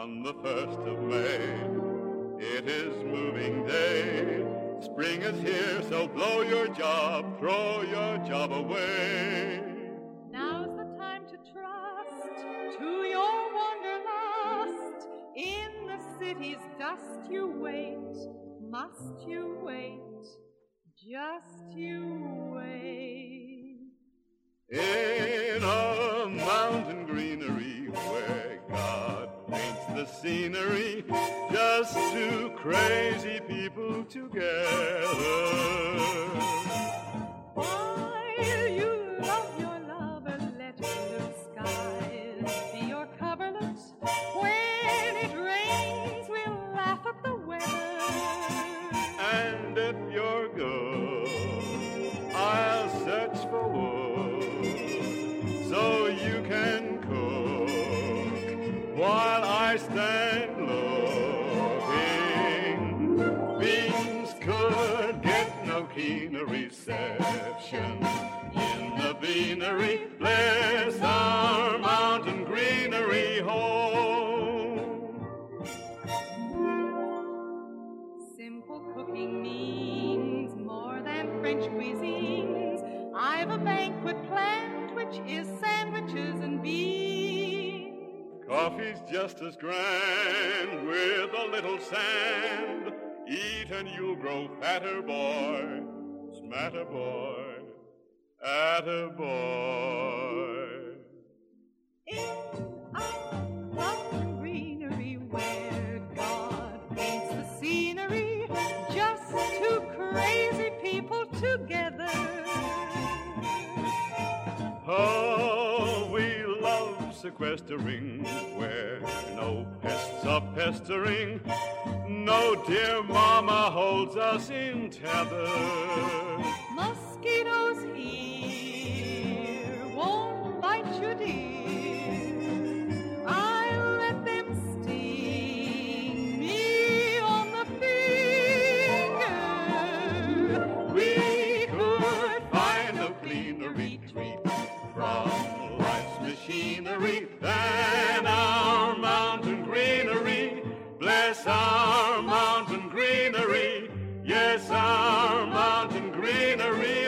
on the first of May. It is moving day. Spring is here, so blow your job, throw your job away. Now's the time to trust to your wanderlust. In the city's dust you wait, must you wait, just you scenery, just two crazy people together. I stand looking. Beans could get no keener reception in the beanery. Bless our mountain greenery home. Simple cooking means more than French cuisines. I've a banquet planned, which is sandwiches and beans. Coffee's just as grand with a little sand. Eat and you'll grow fatter, boy, smatter, boy, atta boy. In mountain greenery where God paints the scenery, just two crazy people together. Sequestering where no pests are pestering. No dear mama holds us in tether. Mosquitoes here greenery, than our mountain greenery. Bless our mountain greenery, yes, our mountain greenery.